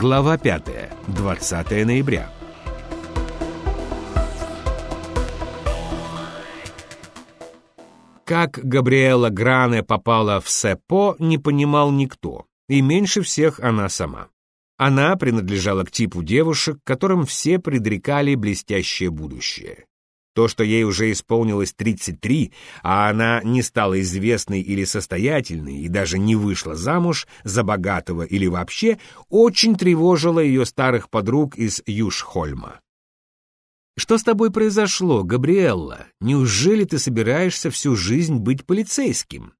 Глава 5. 20 ноября. Как Габриэла Гране попала в СЭПО, не понимал никто, и меньше всех она сама. Она принадлежала к типу девушек, которым все предрекали блестящее будущее. То, что ей уже исполнилось 33, а она не стала известной или состоятельной и даже не вышла замуж за богатого или вообще, очень тревожило ее старых подруг из Юшхольма. «Что с тобой произошло, Габриэлла? Неужели ты собираешься всю жизнь быть полицейским?»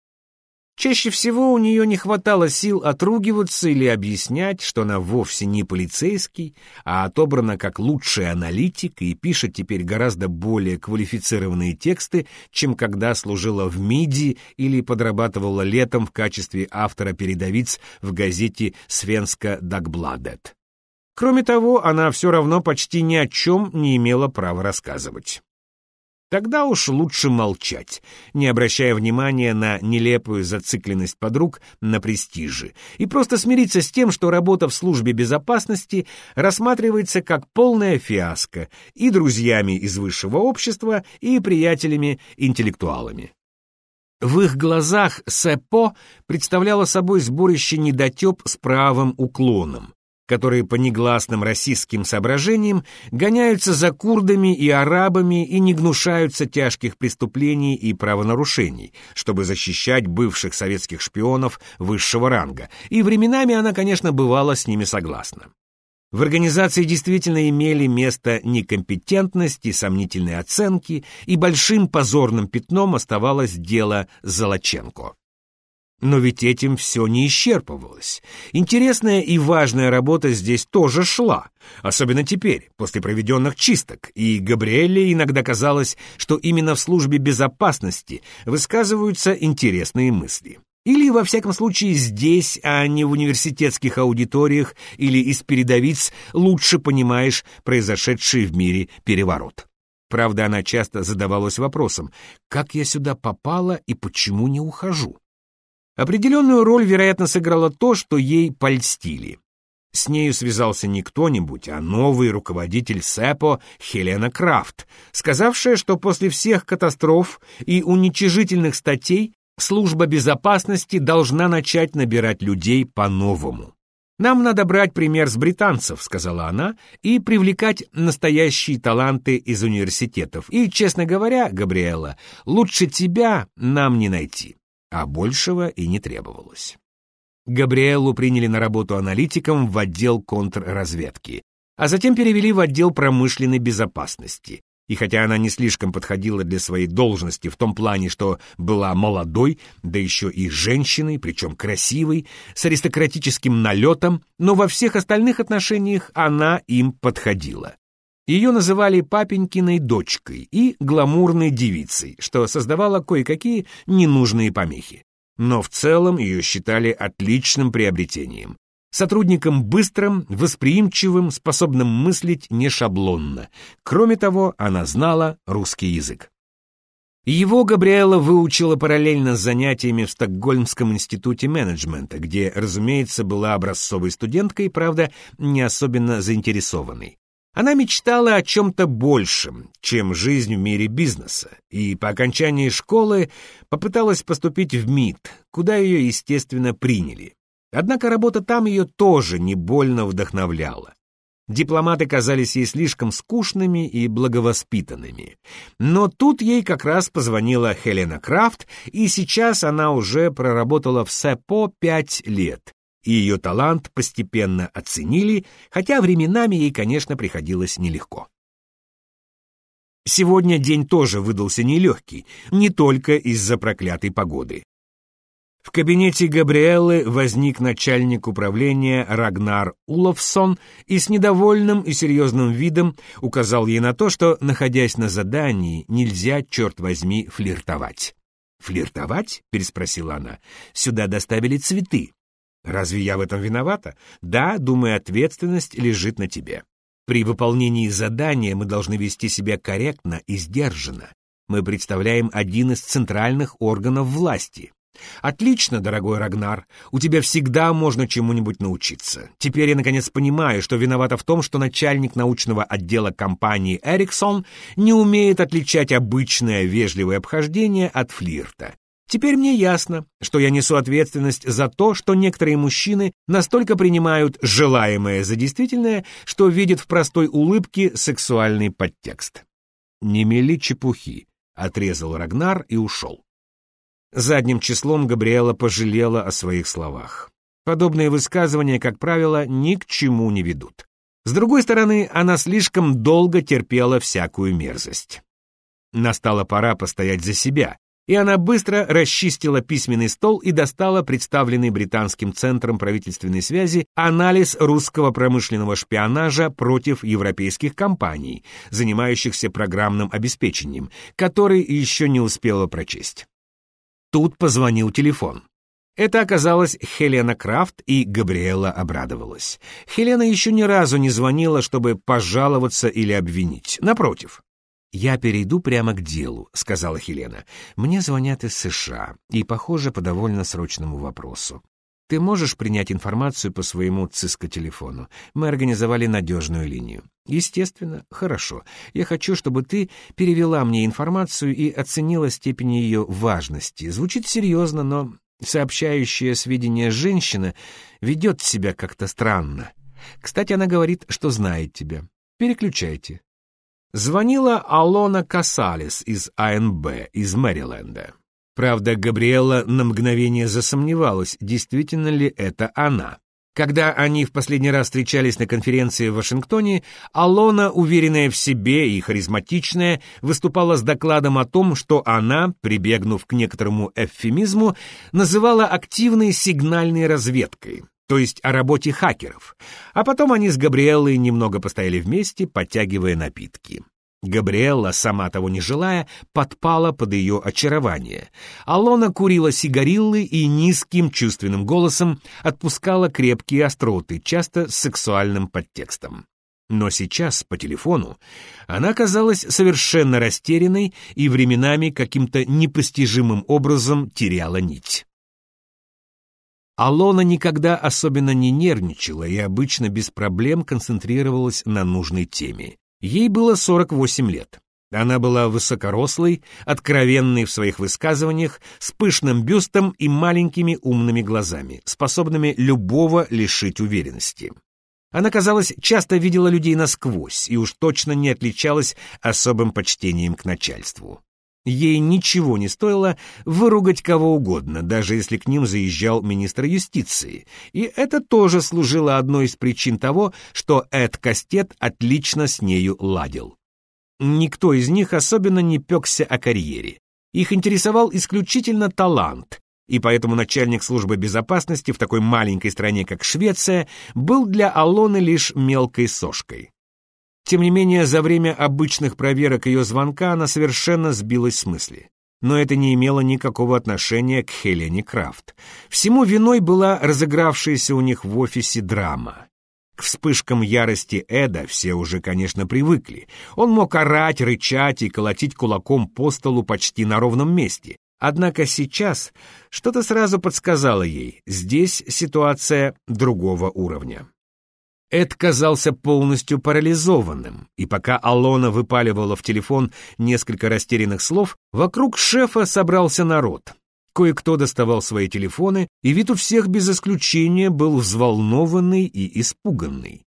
Чаще всего у нее не хватало сил отругиваться или объяснять, что она вовсе не полицейский, а отобрана как лучший аналитик и пишет теперь гораздо более квалифицированные тексты, чем когда служила в МИДи или подрабатывала летом в качестве автора передовиц в газете «Свенска Дагбладет». Кроме того, она все равно почти ни о чем не имела права рассказывать. Тогда уж лучше молчать, не обращая внимания на нелепую зацикленность подруг на престиже, и просто смириться с тем, что работа в службе безопасности рассматривается как полная фиаско и друзьями из высшего общества, и приятелями-интеллектуалами. В их глазах СЭПО представляло собой сборище недотеп с правым уклоном, которые по негласным расистским соображениям гоняются за курдами и арабами и не гнушаются тяжких преступлений и правонарушений, чтобы защищать бывших советских шпионов высшего ранга, и временами она, конечно, бывала с ними согласна. В организации действительно имели место некомпетентность и сомнительные оценки, и большим позорным пятном оставалось дело Золоченко. Но ведь этим все не исчерпывалось. Интересная и важная работа здесь тоже шла, особенно теперь, после проведенных чисток, и Габриэле иногда казалось, что именно в службе безопасности высказываются интересные мысли. Или, во всяком случае, здесь, а не в университетских аудиториях или из передовиц, лучше понимаешь произошедший в мире переворот. Правда, она часто задавалась вопросом, как я сюда попала и почему не ухожу? Определенную роль, вероятно, сыграло то, что ей польстили. С нею связался не кто-нибудь, а новый руководитель СЭПО Хелена Крафт, сказавшая, что после всех катастроф и уничижительных статей служба безопасности должна начать набирать людей по-новому. «Нам надо брать пример с британцев», — сказала она, «и привлекать настоящие таланты из университетов. И, честно говоря, Габриэла, лучше тебя нам не найти» а большего и не требовалось. Габриэлу приняли на работу аналитиком в отдел контрразведки, а затем перевели в отдел промышленной безопасности. И хотя она не слишком подходила для своей должности в том плане, что была молодой, да еще и женщиной, причем красивой, с аристократическим налетом, но во всех остальных отношениях она им подходила. Ее называли папенькиной дочкой и гламурной девицей, что создавало кое-какие ненужные помехи. Но в целом ее считали отличным приобретением. Сотрудником быстрым, восприимчивым, способным мыслить не шаблонно. Кроме того, она знала русский язык. Его Габриэла выучила параллельно с занятиями в Стокгольмском институте менеджмента, где, разумеется, была образцовой студенткой, правда, не особенно заинтересованной. Она мечтала о чем-то большем, чем жизнь в мире бизнеса, и по окончании школы попыталась поступить в МИД, куда ее, естественно, приняли. Однако работа там ее тоже не больно вдохновляла. Дипломаты казались ей слишком скучными и благовоспитанными. Но тут ей как раз позвонила Хелена Крафт, и сейчас она уже проработала в СЭПО пять лет, и ее талант постепенно оценили, хотя временами ей, конечно, приходилось нелегко. Сегодня день тоже выдался нелегкий, не только из-за проклятой погоды. В кабинете Габриэлы возник начальник управления Рагнар Уловсон и с недовольным и серьезным видом указал ей на то, что, находясь на задании, нельзя, черт возьми, флиртовать. «Флиртовать?» — переспросила она. «Сюда доставили цветы. Разве я в этом виновата? Да, думаю, ответственность лежит на тебе. При выполнении задания мы должны вести себя корректно и сдержанно. Мы представляем один из центральных органов власти. Отлично, дорогой Рагнар, у тебя всегда можно чему-нибудь научиться. Теперь я наконец понимаю, что виновата в том, что начальник научного отдела компании Эриксон не умеет отличать обычное вежливое обхождение от флирта. Теперь мне ясно, что я несу ответственность за то, что некоторые мужчины настолько принимают желаемое за действительное, что видят в простой улыбке сексуальный подтекст. «Не мели чепухи», — отрезал Рагнар и ушел. Задним числом Габриэла пожалела о своих словах. Подобные высказывания, как правило, ни к чему не ведут. С другой стороны, она слишком долго терпела всякую мерзость. Настала пора постоять за себя, и она быстро расчистила письменный стол и достала представленный британским центром правительственной связи анализ русского промышленного шпионажа против европейских компаний, занимающихся программным обеспечением, который еще не успела прочесть. Тут позвонил телефон. Это оказалась Хелена Крафт, и Габриэла обрадовалась. Хелена еще ни разу не звонила, чтобы пожаловаться или обвинить. Напротив, «Я перейду прямо к делу», — сказала Хелена. «Мне звонят из США, и, похоже, по довольно срочному вопросу. Ты можешь принять информацию по своему ЦИСКО-телефону? Мы организовали надежную линию. Естественно, хорошо. Я хочу, чтобы ты перевела мне информацию и оценила степень ее важности. Звучит серьезно, но сообщающая сведения женщина ведет себя как-то странно. Кстати, она говорит, что знает тебя. Переключайте. Звонила Алона Касалес из АНБ, из Мэриленда. Правда, Габриэла на мгновение засомневалась, действительно ли это она. Когда они в последний раз встречались на конференции в Вашингтоне, Алона, уверенная в себе и харизматичная, выступала с докладом о том, что она, прибегнув к некоторому эвфемизму, называла активной сигнальной разведкой, то есть о работе хакеров. А потом они с Габриэллой немного постояли вместе, подтягивая напитки. Габриэлла, сама того не желая, подпала под ее очарование. Алона курила сигариллы и низким чувственным голосом отпускала крепкие остроты, часто с сексуальным подтекстом. Но сейчас, по телефону, она казалась совершенно растерянной и временами каким-то непостижимым образом теряла нить. Алона никогда особенно не нервничала и обычно без проблем концентрировалась на нужной теме. Ей было 48 лет. Она была высокорослой, откровенной в своих высказываниях, с пышным бюстом и маленькими умными глазами, способными любого лишить уверенности. Она, казалось, часто видела людей насквозь и уж точно не отличалась особым почтением к начальству. Ей ничего не стоило выругать кого угодно, даже если к ним заезжал министр юстиции. И это тоже служило одной из причин того, что Эд Кастет отлично с нею ладил. Никто из них особенно не пекся о карьере. Их интересовал исключительно талант, и поэтому начальник службы безопасности в такой маленькой стране, как Швеция, был для Алоны лишь мелкой сошкой. Тем не менее, за время обычных проверок ее звонка она совершенно сбилась с мысли. Но это не имело никакого отношения к Хелене Крафт. Всему виной была разыгравшаяся у них в офисе драма. К вспышкам ярости Эда все уже, конечно, привыкли. Он мог орать, рычать и колотить кулаком по столу почти на ровном месте. Однако сейчас что-то сразу подсказало ей, здесь ситуация другого уровня. Эд казался полностью парализованным, и пока Алона выпаливала в телефон несколько растерянных слов, вокруг шефа собрался народ. Кое-кто доставал свои телефоны, и вид у всех без исключения был взволнованный и испуганный.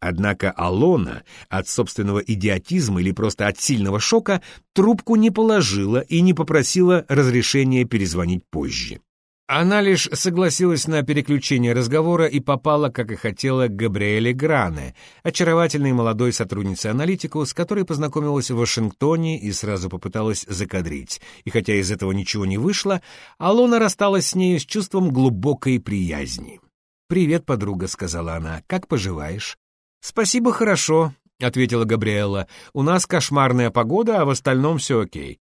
Однако Алона от собственного идиотизма или просто от сильного шока трубку не положила и не попросила разрешения перезвонить позже. Она лишь согласилась на переключение разговора и попала, как и хотела, к Габриэле Гране, очаровательной молодой сотруднице аналитику, с которой познакомилась в Вашингтоне и сразу попыталась закадрить. И хотя из этого ничего не вышло, Алона рассталась с ней с чувством глубокой приязни. «Привет, подруга», — сказала она, — «как поживаешь?» «Спасибо, хорошо», — ответила Габриэла. «У нас кошмарная погода, а в остальном все окей.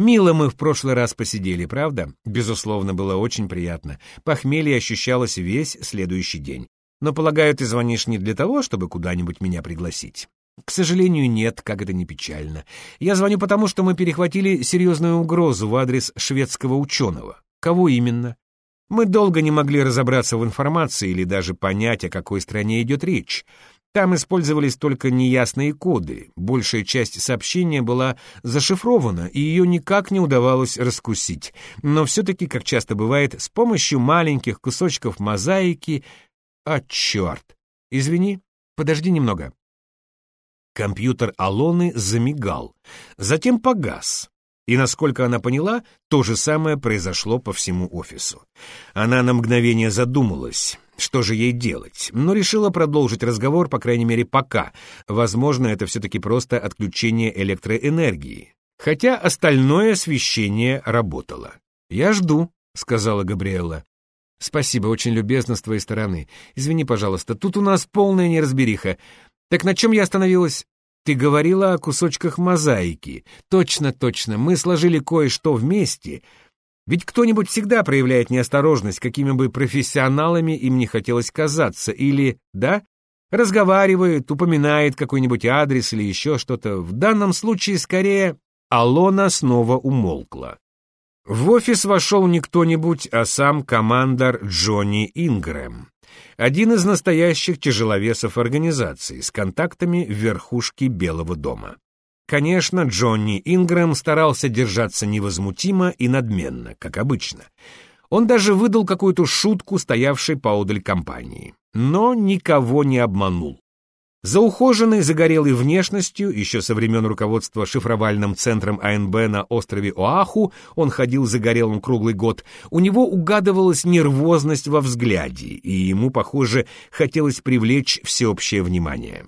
Мило мы в прошлый раз посидели, правда? Безусловно, было очень приятно. Похмелье ощущалось весь следующий день. Но, полагаю, ты звонишь не для того, чтобы куда-нибудь меня пригласить. К сожалению, нет, как это не печально. Я звоню потому, что мы перехватили серьезную угрозу в адрес шведского ученого. Кого именно? Мы долго не могли разобраться в информации или даже понять, о какой стране идет речь. Там использовались только неясные коды, большая часть сообщения была зашифрована, и ее никак не удавалось раскусить. Но все-таки, как часто бывает, с помощью маленьких кусочков мозаики... А, черт! Извини, подожди немного. Компьютер Алоны замигал, затем погас. И, насколько она поняла, то же самое произошло по всему офису. Она на мгновение задумалась, что же ей делать, но решила продолжить разговор, по крайней мере, пока. Возможно, это все-таки просто отключение электроэнергии. Хотя остальное освещение работало. «Я жду», — сказала Габриэла. «Спасибо, очень любезно с твоей стороны. Извини, пожалуйста, тут у нас полная неразбериха. Так на чем я остановилась? Ты говорила о кусочках мозаики. Точно, точно, мы сложили кое-что вместе. Ведь кто-нибудь всегда проявляет неосторожность, какими бы профессионалами им не хотелось казаться. Или, да, разговаривает, упоминает какой-нибудь адрес или еще что-то. В данном случае, скорее, Алона снова умолкла. В офис вошел не кто-нибудь, а сам командор Джонни Ингрэм один из настоящих тяжеловесов организации с контактами в верхушке Белого дома. Конечно, Джонни Ингрэм старался держаться невозмутимо и надменно, как обычно. Он даже выдал какую-то шутку, стоявшей поодаль компании. Но никого не обманул. За ухоженной загорелой внешностью, еще со времен руководства шифровальным центром АНБ на острове Оаху, он ходил загорелым круглый год, у него угадывалась нервозность во взгляде, и ему, похоже, хотелось привлечь всеобщее внимание.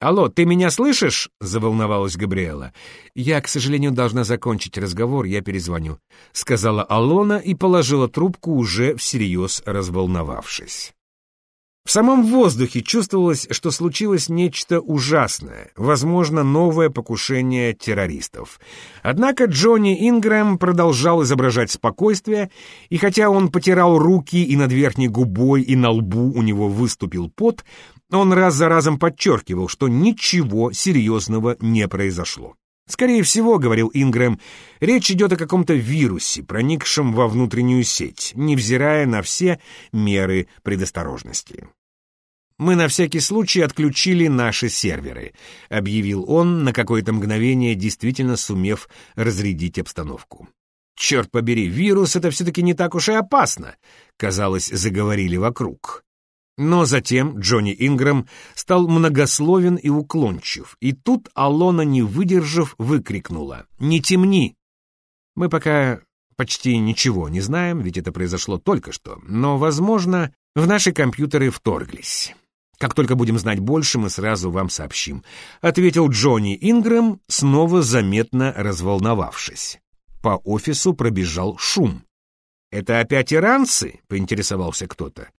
«Алло, ты меня слышишь?» — заволновалась Габриэла. «Я, к сожалению, должна закончить разговор, я перезвоню», — сказала Алона и положила трубку, уже всерьез разволновавшись. В самом воздухе чувствовалось, что случилось нечто ужасное, возможно, новое покушение террористов. Однако Джонни Ингрэм продолжал изображать спокойствие, и хотя он потирал руки и над верхней губой, и на лбу у него выступил пот, он раз за разом подчеркивал, что ничего серьезного не произошло. Скорее всего, говорил Ингрэм, речь идет о каком-то вирусе, проникшем во внутреннюю сеть, невзирая на все меры предосторожности. «Мы на всякий случай отключили наши серверы», — объявил он, на какое-то мгновение действительно сумев разрядить обстановку. «Черт побери, вирус — это все-таки не так уж и опасно», — казалось, заговорили вокруг. Но затем Джонни Ингрэм стал многословен и уклончив, и тут Алона, не выдержав, выкрикнула «Не темни!». Мы пока почти ничего не знаем, ведь это произошло только что, но, возможно, в наши компьютеры вторглись. Как только будем знать больше, мы сразу вам сообщим», — ответил Джонни Ингрэм, снова заметно разволновавшись. По офису пробежал шум. «Это опять иранцы?» — поинтересовался кто-то.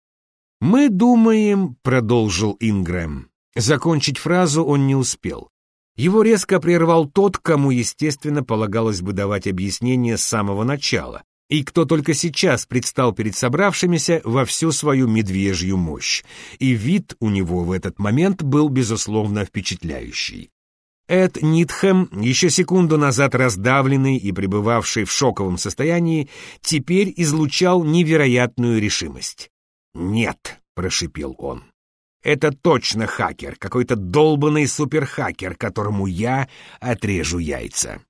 «Мы думаем», — продолжил Ингрэм. Закончить фразу он не успел. Его резко прервал тот, кому, естественно, полагалось бы давать объяснение с самого начала, и кто только сейчас предстал перед собравшимися во всю свою медвежью мощь. И вид у него в этот момент был, безусловно, впечатляющий. Эд Нитхэм, еще секунду назад раздавленный и пребывавший в шоковом состоянии, теперь излучал невероятную решимость. «Нет», — прошипел он. «Это точно хакер, какой-то долбанный суперхакер, которому я отрежу яйца».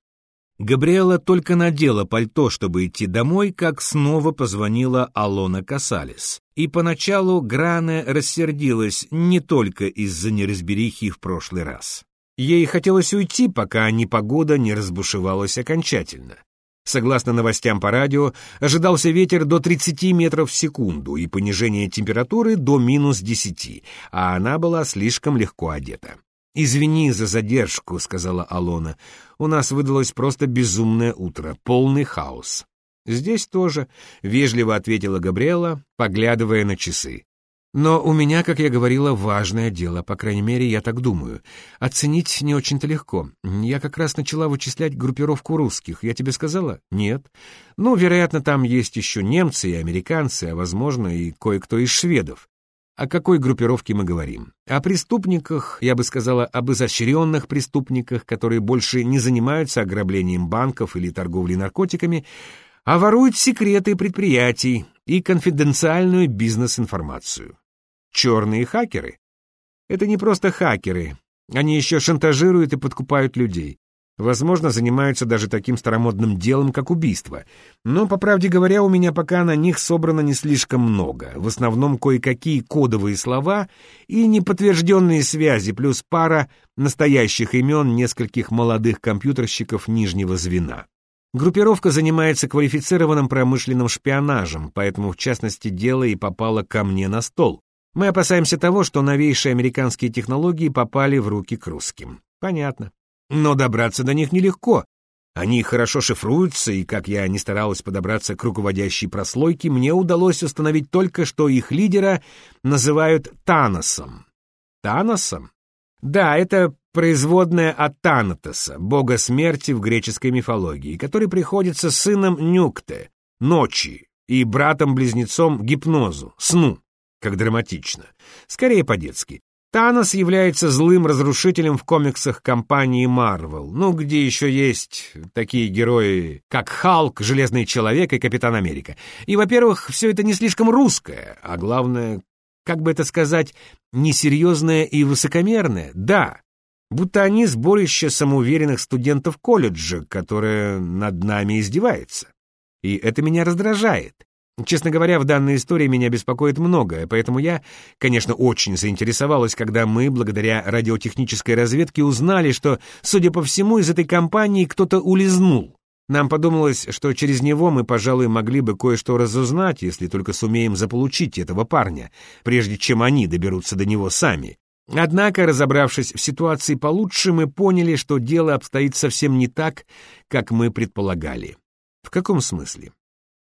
Габриэла только надела пальто, чтобы идти домой, как снова позвонила Алона Касалис. И поначалу Гране рассердилась не только из-за неразберихи в прошлый раз. Ей хотелось уйти, пока непогода не разбушевалась окончательно. Согласно новостям по радио, ожидался ветер до 30 метров в секунду и понижение температуры до минус 10, а она была слишком легко одета. «Извини за задержку», — сказала Алона. «У нас выдалось просто безумное утро, полный хаос». «Здесь тоже», — вежливо ответила Габриэла, поглядывая на часы. Но у меня, как я говорила, важное дело, по крайней мере, я так думаю. Оценить не очень-то легко. Я как раз начала вычислять группировку русских. Я тебе сказала? Нет. Ну, вероятно, там есть еще немцы и американцы, а, возможно, и кое-кто из шведов. О какой группировке мы говорим? О преступниках, я бы сказала, об изощренных преступниках, которые больше не занимаются ограблением банков или торговлей наркотиками, а воруют секреты предприятий и конфиденциальную бизнес-информацию. Черные хакеры? Это не просто хакеры, они еще шантажируют и подкупают людей. Возможно, занимаются даже таким старомодным делом, как убийство. Но, по правде говоря, у меня пока на них собрано не слишком много. В основном кое-какие кодовые слова и неподтвержденные связи, плюс пара настоящих имен нескольких молодых компьютерщиков нижнего звена. Группировка занимается квалифицированным промышленным шпионажем, поэтому, в частности, дело и попало ко мне на стол. Мы опасаемся того, что новейшие американские технологии попали в руки к русским. Понятно. Но добраться до них нелегко. Они хорошо шифруются, и, как я не старалась подобраться к руководящей прослойке, мне удалось установить только, что их лидера называют Таносом. Таносом? Да, это производная от Танатоса, бога смерти в греческой мифологии, который приходится сыном Нюкте, ночи, и братом-близнецом гипнозу, сну, как драматично. Скорее по-детски. Танос является злым разрушителем в комиксах компании Marvel, ну, где еще есть такие герои, как Халк, Железный Человек и Капитан Америка. И, во-первых, все это не слишком русское, а главное, как бы это сказать, несерьезное и высокомерное, да. Будто они сборище самоуверенных студентов колледжа, которое над нами издевается. И это меня раздражает. Честно говоря, в данной истории меня беспокоит многое, поэтому я, конечно, очень заинтересовалась, когда мы, благодаря радиотехнической разведке, узнали, что, судя по всему, из этой компании кто-то улизнул. Нам подумалось, что через него мы, пожалуй, могли бы кое-что разузнать, если только сумеем заполучить этого парня, прежде чем они доберутся до него сами. Однако, разобравшись в ситуации получше, мы поняли, что дело обстоит совсем не так, как мы предполагали. В каком смысле?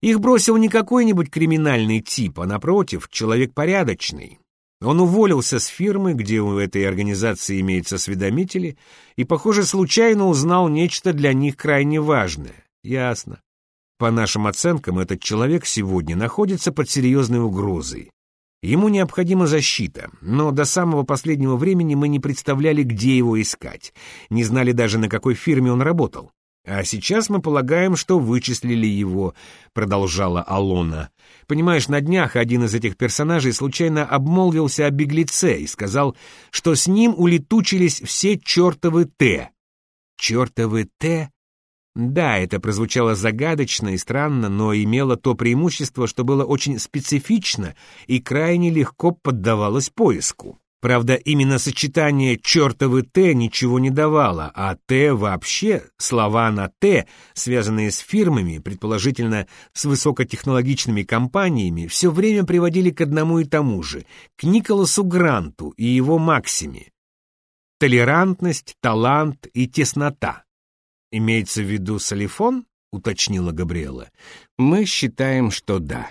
Их бросил не какой-нибудь криминальный тип, а, напротив, человек порядочный. Он уволился с фирмы, где у этой организации имеются осведомители, и, похоже, случайно узнал нечто для них крайне важное. Ясно. По нашим оценкам, этот человек сегодня находится под серьезной угрозой. Ему необходима защита, но до самого последнего времени мы не представляли, где его искать, не знали даже, на какой фирме он работал. А сейчас мы полагаем, что вычислили его, продолжала Алона. Понимаешь, на днях один из этих персонажей случайно обмолвился о беглеце и сказал, что с ним улетучились все чертовы Т. Чертовы Т? Да, это прозвучало загадочно и странно, но имело то преимущество, что было очень специфично и крайне легко поддавалось поиску. Правда, именно сочетание «чертовы Т» ничего не давало, а «Т» вообще, слова на «Т», связанные с фирмами, предположительно с высокотехнологичными компаниями, все время приводили к одному и тому же, к Николасу Гранту и его максиме. Толерантность, талант и теснота. Имеется в виду Салифон? уточнила Габриэла. Мы считаем, что да.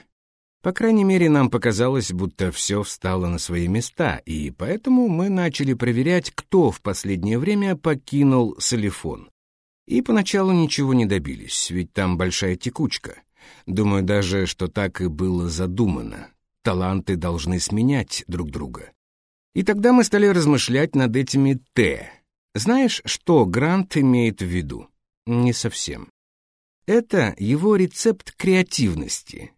По крайней мере, нам показалось, будто все встало на свои места, и поэтому мы начали проверять, кто в последнее время покинул Солифон. И поначалу ничего не добились, ведь там большая текучка. Думаю даже, что так и было задумано. Таланты должны сменять друг друга. И тогда мы стали размышлять над этими «Т». Знаешь, что Грант имеет в виду? Не совсем. Это его рецепт креативности,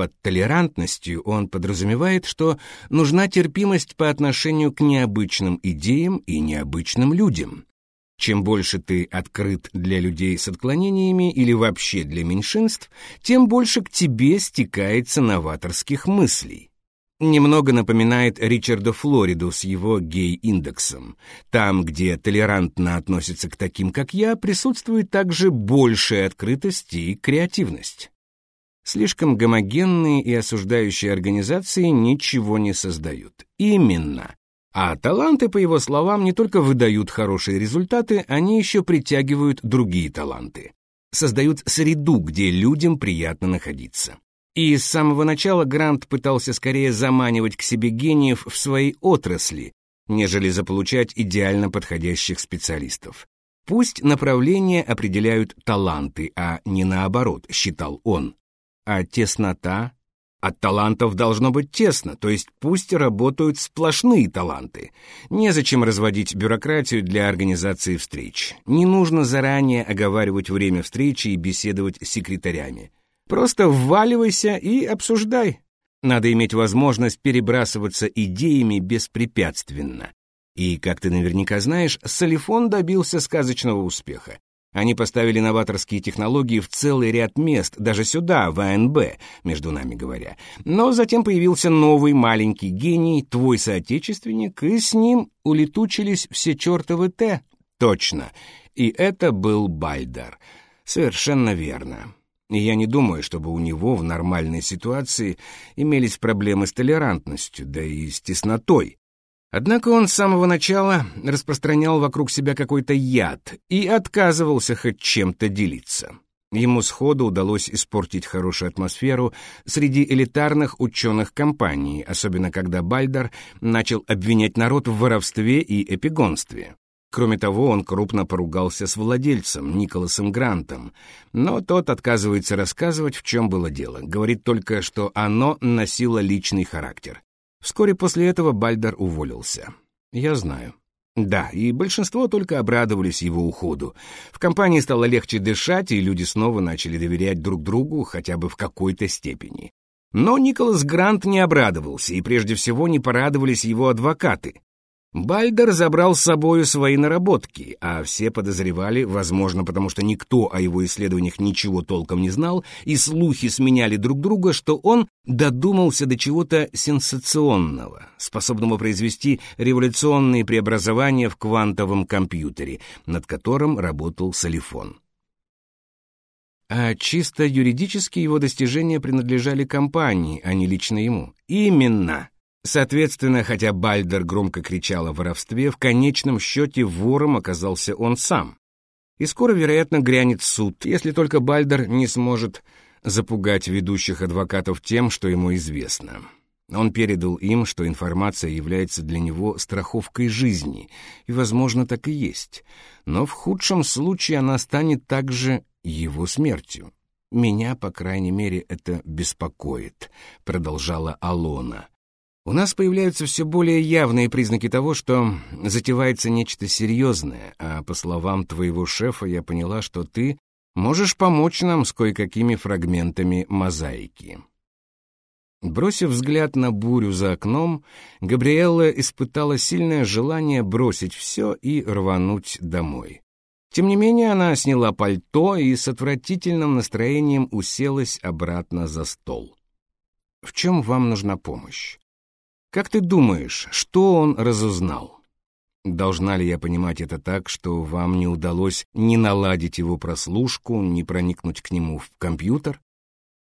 под толерантностью он подразумевает, что нужна терпимость по отношению к необычным идеям и необычным людям. Чем больше ты открыт для людей с отклонениями или вообще для меньшинств, тем больше к тебе стекается новаторских мыслей. Немного напоминает Ричарда Флориду с его гей-индексом. Там, где толерантно относятся к таким, как я, присутствует также большая открытость и креативность. Слишком гомогенные и осуждающие организации ничего не создают. Именно. А таланты, по его словам, не только выдают хорошие результаты, они еще притягивают другие таланты. Создают среду, где людям приятно находиться. И с самого начала Грант пытался скорее заманивать к себе гениев в своей отрасли, нежели заполучать идеально подходящих специалистов. Пусть направления определяют таланты, а не наоборот, считал он. А теснота? От талантов должно быть тесно, то есть пусть работают сплошные таланты. Незачем разводить бюрократию для организации встреч. Не нужно заранее оговаривать время встречи и беседовать с секретарями. Просто вваливайся и обсуждай. Надо иметь возможность перебрасываться идеями беспрепятственно. И, как ты наверняка знаешь, Солифон добился сказочного успеха. Они поставили новаторские технологии в целый ряд мест, даже сюда, в АНБ, между нами говоря. Но затем появился новый маленький гений, твой соотечественник, и с ним улетучились все чертовы Т. Точно. И это был Бальдар. Совершенно верно. И я не думаю, чтобы у него в нормальной ситуации имелись проблемы с толерантностью, да и с теснотой. Однако он с самого начала распространял вокруг себя какой-то яд и отказывался хоть чем-то делиться. Ему сходу удалось испортить хорошую атмосферу среди элитарных ученых компаний, особенно когда Бальдер начал обвинять народ в воровстве и эпигонстве. Кроме того, он крупно поругался с владельцем, Николасом Грантом, но тот отказывается рассказывать, в чем было дело, говорит только, что оно носило личный характер. Вскоре после этого Бальдер уволился. Я знаю. Да, и большинство только обрадовались его уходу. В компании стало легче дышать, и люди снова начали доверять друг другу хотя бы в какой-то степени. Но Николас Грант не обрадовался, и прежде всего не порадовались его адвокаты. Бальдер забрал с собою свои наработки, а все подозревали, возможно, потому что никто о его исследованиях ничего толком не знал, и слухи сменяли друг друга, что он додумался до чего-то сенсационного, способного произвести революционные преобразования в квантовом компьютере, над которым работал Солифон. А чисто юридически его достижения принадлежали компании, а не лично ему. Именно! Соответственно, хотя Бальдер громко кричал о воровстве, в конечном счете вором оказался он сам. И скоро, вероятно, грянет суд, если только Бальдер не сможет запугать ведущих адвокатов тем, что ему известно. Он передал им, что информация является для него страховкой жизни, и, возможно, так и есть. Но в худшем случае она станет также его смертью. «Меня, по крайней мере, это беспокоит», — продолжала Алона. У нас появляются все более явные признаки того, что затевается нечто серьезное, а по словам твоего шефа я поняла, что ты можешь помочь нам с кое-какими фрагментами мозаики. Бросив взгляд на бурю за окном, Габриэлла испытала сильное желание бросить все и рвануть домой. Тем не менее, она сняла пальто и с отвратительным настроением уселась обратно за стол. «В чем вам нужна помощь?» Как ты думаешь, что он разузнал? Должна ли я понимать это так, что вам не удалось ни наладить его прослушку, ни проникнуть к нему в компьютер?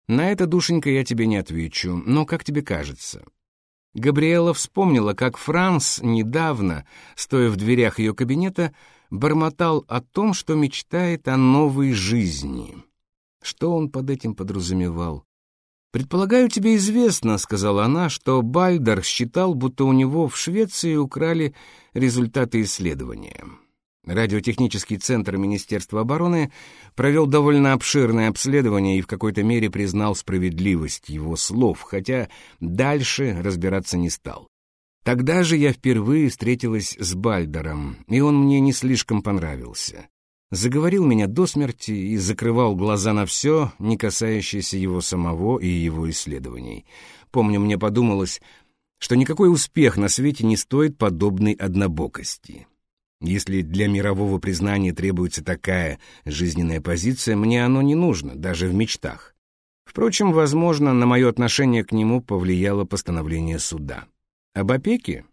На это, душенька, я тебе не отвечу, но как тебе кажется? Габриэла вспомнила, как Франс недавно, стоя в дверях ее кабинета, бормотал о том, что мечтает о новой жизни. Что он под этим подразумевал? «Предполагаю, тебе известно, — сказала она, — что Бальдер считал, будто у него в Швеции украли результаты исследования. Радиотехнический центр Министерства обороны провел довольно обширное обследование и в какой-то мере признал справедливость его слов, хотя дальше разбираться не стал. Тогда же я впервые встретилась с Бальдером, и он мне не слишком понравился заговорил меня до смерти и закрывал глаза на все, не касающееся его самого и его исследований. Помню, мне подумалось, что никакой успех на свете не стоит подобной однобокости. Если для мирового признания требуется такая жизненная позиция, мне оно не нужно, даже в мечтах. Впрочем, возможно, на мое отношение к нему повлияло постановление суда. Об опеке?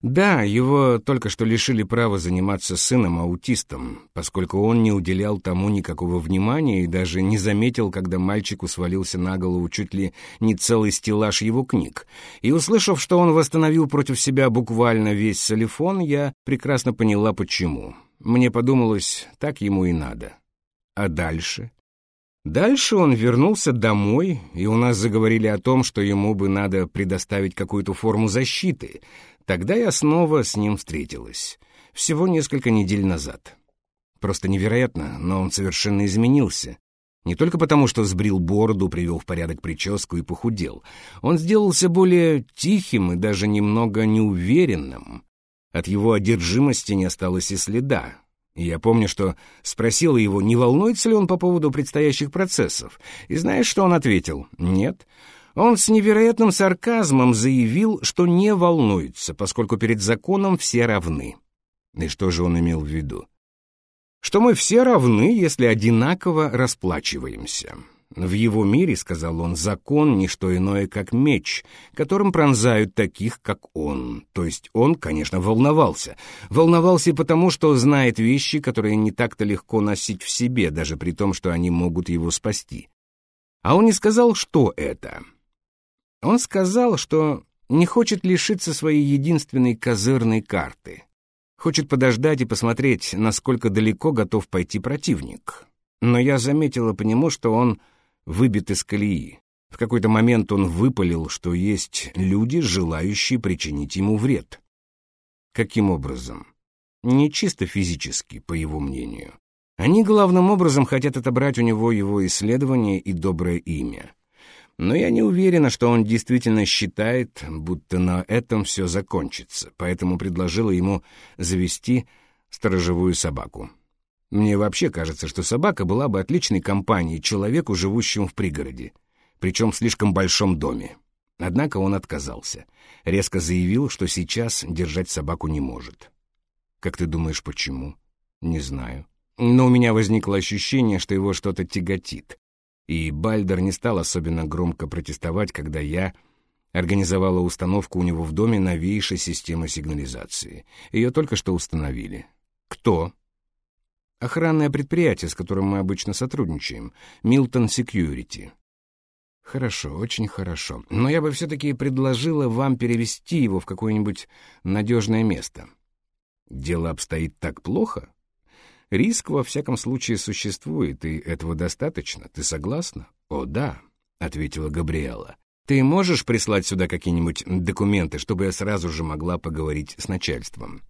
Да, его только что лишили права заниматься сыном-аутистом, поскольку он не уделял тому никакого внимания и даже не заметил, когда мальчику свалился на голову чуть ли не целый стеллаж его книг. И, услышав, что он восстановил против себя буквально весь солифон, я прекрасно поняла, почему. Мне подумалось, так ему и надо. А дальше? Дальше он вернулся домой, и у нас заговорили о том, что ему бы надо предоставить какую-то форму защиты — Тогда я снова с ним встретилась. Всего несколько недель назад. Просто невероятно, но он совершенно изменился. Не только потому, что сбрил бороду, привел в порядок прическу и похудел. Он сделался более тихим и даже немного неуверенным. От его одержимости не осталось и следа. И я помню, что спросил его, не волнуется ли он по поводу предстоящих процессов. И знаешь, что он ответил? Нет. Он с невероятным сарказмом заявил, что не волнуется, поскольку перед законом все равны. И что же он имел в виду? Что мы все равны, если одинаково расплачиваемся. В его мире, сказал он, закон — не что иное, как меч, которым пронзают таких, как он. То есть он, конечно, волновался. Волновался потому, что знает вещи, которые не так-то легко носить в себе, даже при том, что они могут его спасти. А он не сказал, что это. Он сказал, что не хочет лишиться своей единственной козырной карты. Хочет подождать и посмотреть, насколько далеко готов пойти противник. Но я заметила по нему, что он выбит из колеи. В какой-то момент он выпалил, что есть люди, желающие причинить ему вред. Каким образом? Не чисто физически, по его мнению. Они главным образом хотят отобрать у него его исследование и доброе имя. Но я не уверена, что он действительно считает, будто на этом все закончится, поэтому предложила ему завести сторожевую собаку. Мне вообще кажется, что собака была бы отличной компанией человеку, живущему в пригороде, причем в слишком большом доме. Однако он отказался. Резко заявил, что сейчас держать собаку не может. Как ты думаешь, почему? Не знаю. Но у меня возникло ощущение, что его что-то тяготит. И Бальдер не стал особенно громко протестовать, когда я организовала установку у него в доме новейшей системы сигнализации. Ее только что установили. Кто? Охранное предприятие, с которым мы обычно сотрудничаем. Милтон Секьюрити. Хорошо, очень хорошо. Но я бы все-таки предложила вам перевести его в какое-нибудь надежное место. Дело обстоит так плохо? Риск, во всяком случае, существует, и этого достаточно. Ты согласна? О, да, — ответила Габриэла. Ты можешь прислать сюда какие-нибудь документы, чтобы я сразу же могла поговорить с начальством?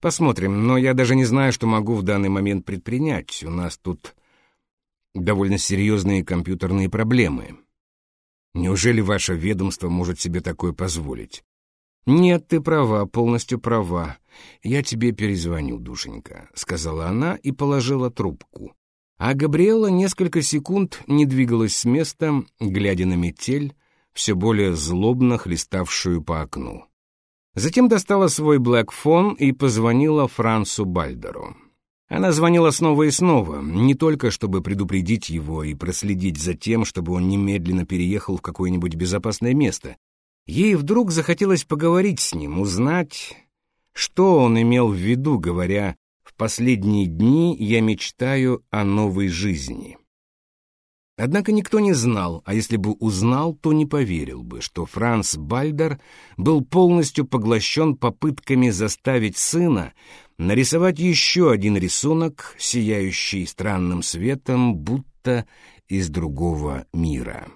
Посмотрим, но я даже не знаю, что могу в данный момент предпринять. У нас тут довольно серьезные компьютерные проблемы. Неужели ваше ведомство может себе такое позволить? Нет, ты права, полностью права. Я тебе перезвоню, душенька, сказала она и положила трубку. А Габриэла несколько секунд не двигалась с места, глядя на метель, все более злобно хлеставшую по окну. Затем достала свой блэкфон и позвонила Франсу Бальдеру. Она звонила снова и снова, не только чтобы предупредить его и проследить за тем, чтобы он немедленно переехал в какое-нибудь безопасное место. Ей вдруг захотелось поговорить с ним, узнать, что он имел в виду, говоря «в последние дни я мечтаю о новой жизни». Однако никто не знал, а если бы узнал, то не поверил бы, что Франц Бальдер был полностью поглощен попытками заставить сына нарисовать еще один рисунок, сияющий странным светом, будто из другого мира.